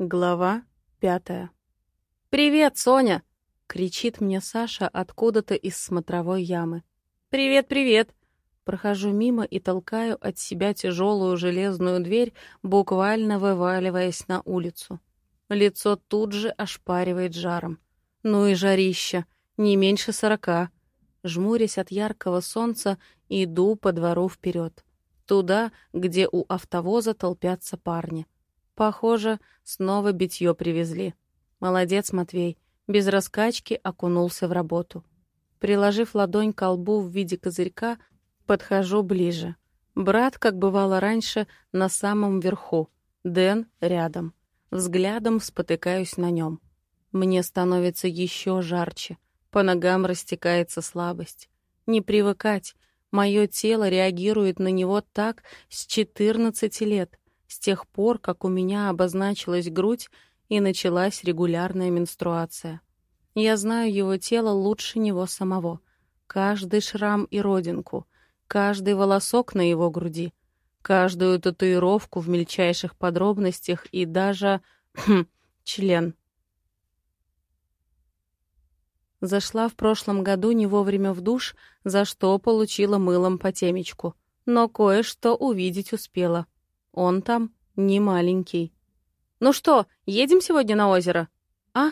Глава пятая. «Привет, Соня!» — кричит мне Саша откуда-то из смотровой ямы. «Привет, привет!» Прохожу мимо и толкаю от себя тяжелую железную дверь, буквально вываливаясь на улицу. Лицо тут же ошпаривает жаром. Ну и жарища, не меньше сорока. Жмурясь от яркого солнца, иду по двору вперед. Туда, где у автовоза толпятся парни. Похоже, снова битье привезли. Молодец, Матвей. Без раскачки окунулся в работу. Приложив ладонь к лбу в виде козырька, подхожу ближе. Брат, как бывало раньше, на самом верху. Дэн рядом. Взглядом спотыкаюсь на нем. Мне становится еще жарче. По ногам растекается слабость. Не привыкать. Мое тело реагирует на него так с 14 лет с тех пор, как у меня обозначилась грудь и началась регулярная менструация. Я знаю его тело лучше него самого. Каждый шрам и родинку, каждый волосок на его груди, каждую татуировку в мельчайших подробностях и даже... Хм, член. Зашла в прошлом году не вовремя в душ, за что получила мылом по темечку. Но кое-что увидеть успела. Он там не маленький. «Ну что, едем сегодня на озеро?» «А?»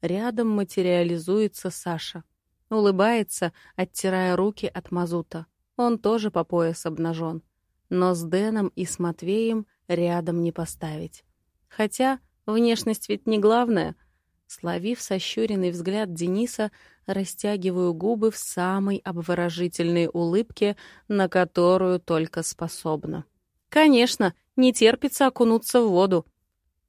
Рядом материализуется Саша. Улыбается, оттирая руки от мазута. Он тоже по пояс обнажен. Но с Дэном и с Матвеем рядом не поставить. Хотя внешность ведь не главное. Словив сощуренный взгляд Дениса, растягиваю губы в самой обворожительной улыбке, на которую только способна. Конечно, не терпится окунуться в воду.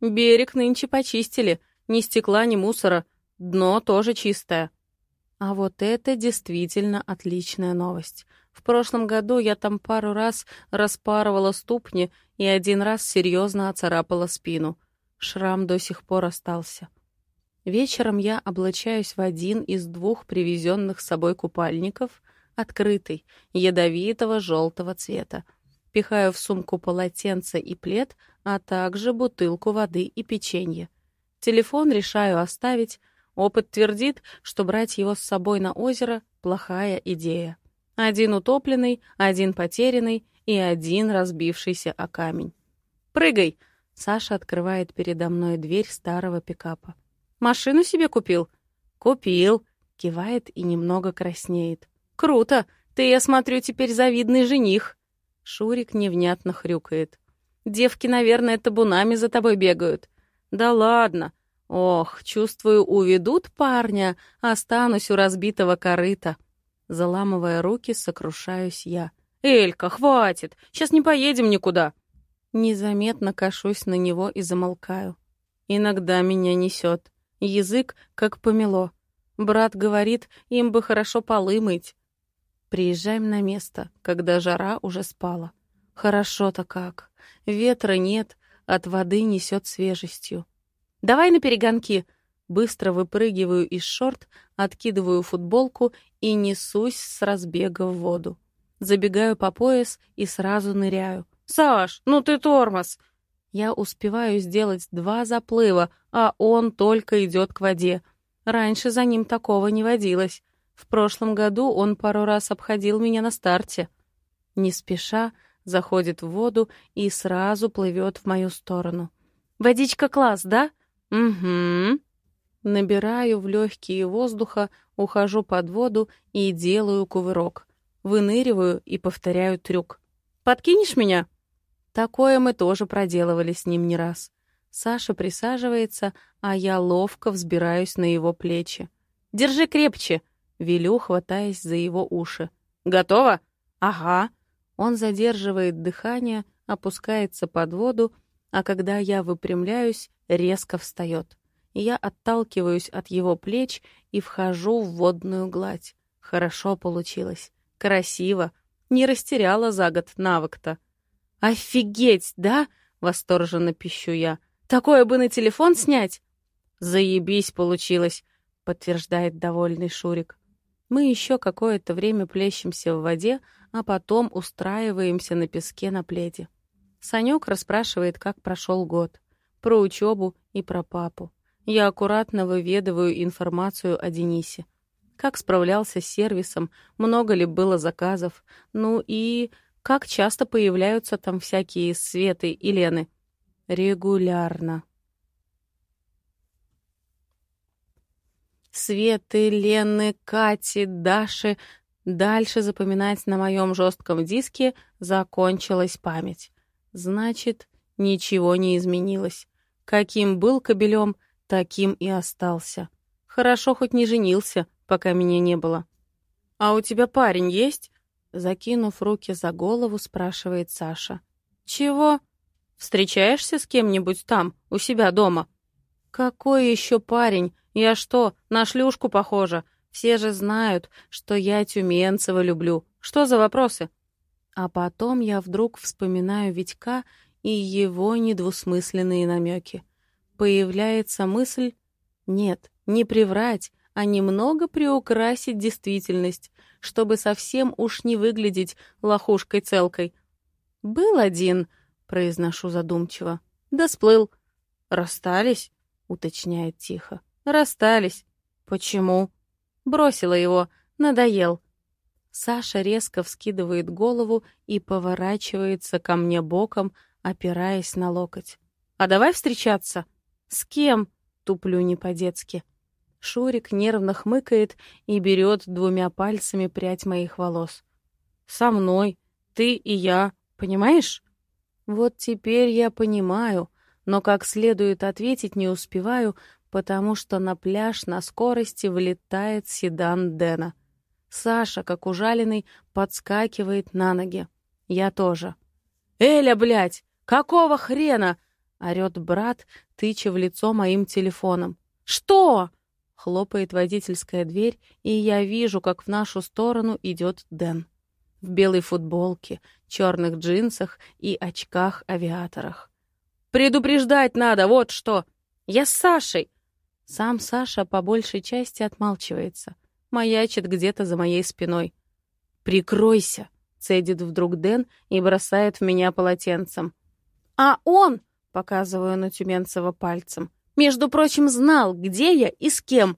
Берег нынче почистили, ни стекла, ни мусора, дно тоже чистое. А вот это действительно отличная новость. В прошлом году я там пару раз распарывала ступни и один раз серьезно оцарапала спину. Шрам до сих пор остался. Вечером я облачаюсь в один из двух привезенных с собой купальников, открытый, ядовитого желтого цвета. Пихаю в сумку полотенце и плед, а также бутылку воды и печенье. Телефон решаю оставить. Опыт твердит, что брать его с собой на озеро — плохая идея. Один утопленный, один потерянный и один разбившийся о камень. «Прыгай!» — Саша открывает передо мной дверь старого пикапа. «Машину себе купил?» «Купил!» — кивает и немного краснеет. «Круто! Ты, я смотрю, теперь завидный жених!» Шурик невнятно хрюкает. «Девки, наверное, табунами за тобой бегают». «Да ладно. Ох, чувствую, уведут парня, останусь у разбитого корыта». Заламывая руки, сокрушаюсь я. «Элька, хватит! Сейчас не поедем никуда!» Незаметно кашусь на него и замолкаю. Иногда меня несет. Язык как помело. Брат говорит, им бы хорошо полы мыть. Приезжаем на место, когда жара уже спала. Хорошо-то как. Ветра нет, от воды несет свежестью. «Давай на перегонки!» Быстро выпрыгиваю из шорт, откидываю футболку и несусь с разбега в воду. Забегаю по пояс и сразу ныряю. «Саш, ну ты тормоз!» Я успеваю сделать два заплыва, а он только идет к воде. Раньше за ним такого не водилось. В прошлом году он пару раз обходил меня на старте. Не спеша заходит в воду и сразу плывет в мою сторону. «Водичка класс, да?» «Угу». Набираю в легкие воздуха, ухожу под воду и делаю кувырок. Выныриваю и повторяю трюк. «Подкинешь меня?» Такое мы тоже проделывали с ним не раз. Саша присаживается, а я ловко взбираюсь на его плечи. «Держи крепче!» Велю, хватаясь за его уши. «Готово?» «Ага». Он задерживает дыхание, опускается под воду, а когда я выпрямляюсь, резко встает. Я отталкиваюсь от его плеч и вхожу в водную гладь. Хорошо получилось. Красиво. Не растеряла за год навык-то. «Офигеть, да?» — восторженно пищу я. «Такое бы на телефон снять!» «Заебись получилось!» — подтверждает довольный Шурик. Мы еще какое-то время плещемся в воде, а потом устраиваемся на песке на пледе. Санек расспрашивает, как прошел год. про учебу и про папу. Я аккуратно выведываю информацию о Денисе. Как справлялся с сервисом, много ли было заказов, ну и как часто появляются там всякие Светы и Лены. Регулярно. Светы, Лены, Кати, Даши. Дальше запоминать на моем жестком диске закончилась память. Значит, ничего не изменилось. Каким был кобелем, таким и остался. Хорошо хоть не женился, пока меня не было. «А у тебя парень есть?» Закинув руки за голову, спрашивает Саша. «Чего? Встречаешься с кем-нибудь там, у себя дома?» «Какой еще парень? Я что, на шлюшку похожа? Все же знают, что я Тюменцева люблю. Что за вопросы?» А потом я вдруг вспоминаю Витька и его недвусмысленные намеки. Появляется мысль «нет, не приврать, а немного приукрасить действительность, чтобы совсем уж не выглядеть лохушкой-целкой. «Был один», — произношу задумчиво. «Да сплыл». «Расстались?» — уточняет тихо. «Расстались». «Почему?» «Бросила его. Надоел». Саша резко вскидывает голову и поворачивается ко мне боком, опираясь на локоть. «А давай встречаться?» «С кем?» — туплю не по-детски. Шурик нервно хмыкает и берет двумя пальцами прядь моих волос. «Со мной. Ты и я. Понимаешь?» Вот теперь я понимаю, но как следует ответить не успеваю, потому что на пляж на скорости влетает седан Дэна. Саша, как ужаленный, подскакивает на ноги. Я тоже. «Эля, блядь! Какого хрена?» — орёт брат, тыча в лицо моим телефоном. «Что?» Хлопает водительская дверь, и я вижу, как в нашу сторону идет Дэн. В белой футболке, черных джинсах и очках-авиаторах. «Предупреждать надо, вот что! Я с Сашей!» Сам Саша по большей части отмалчивается, маячит где-то за моей спиной. «Прикройся!» — цедит вдруг Дэн и бросает в меня полотенцем. «А он!» — показываю на Тюменцева пальцем. Между прочим, знал, где я и с кем.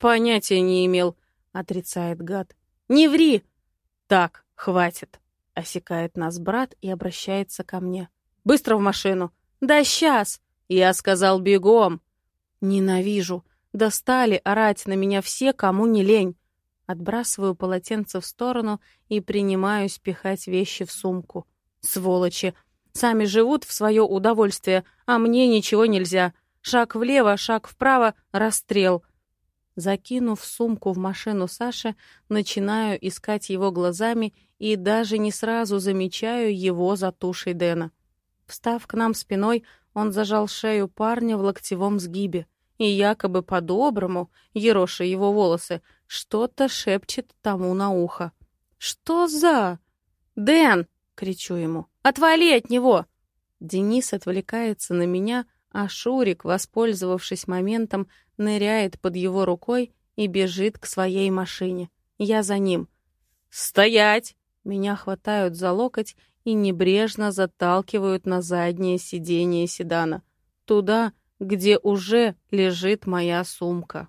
Понятия не имел, отрицает гад. Не ври. Так, хватит. Осекает нас брат и обращается ко мне. Быстро в машину. Да сейчас. Я сказал бегом. Ненавижу. Достали орать на меня все, кому не лень. Отбрасываю полотенце в сторону и принимаюсь пихать вещи в сумку. Сволочи. Сами живут в свое удовольствие, а мне ничего нельзя. Шаг влево, шаг вправо — расстрел. Закинув сумку в машину Саши, начинаю искать его глазами и даже не сразу замечаю его за тушей Дэна. Встав к нам спиной, он зажал шею парня в локтевом сгибе и якобы по-доброму, ероша его волосы, что-то шепчет тому на ухо. «Что за...» «Дэн!» — кричу ему. «Отвали от него!» Денис отвлекается на меня, — а Шурик, воспользовавшись моментом, ныряет под его рукой и бежит к своей машине. Я за ним. «Стоять!» Меня хватают за локоть и небрежно заталкивают на заднее сиденье седана. Туда, где уже лежит моя сумка.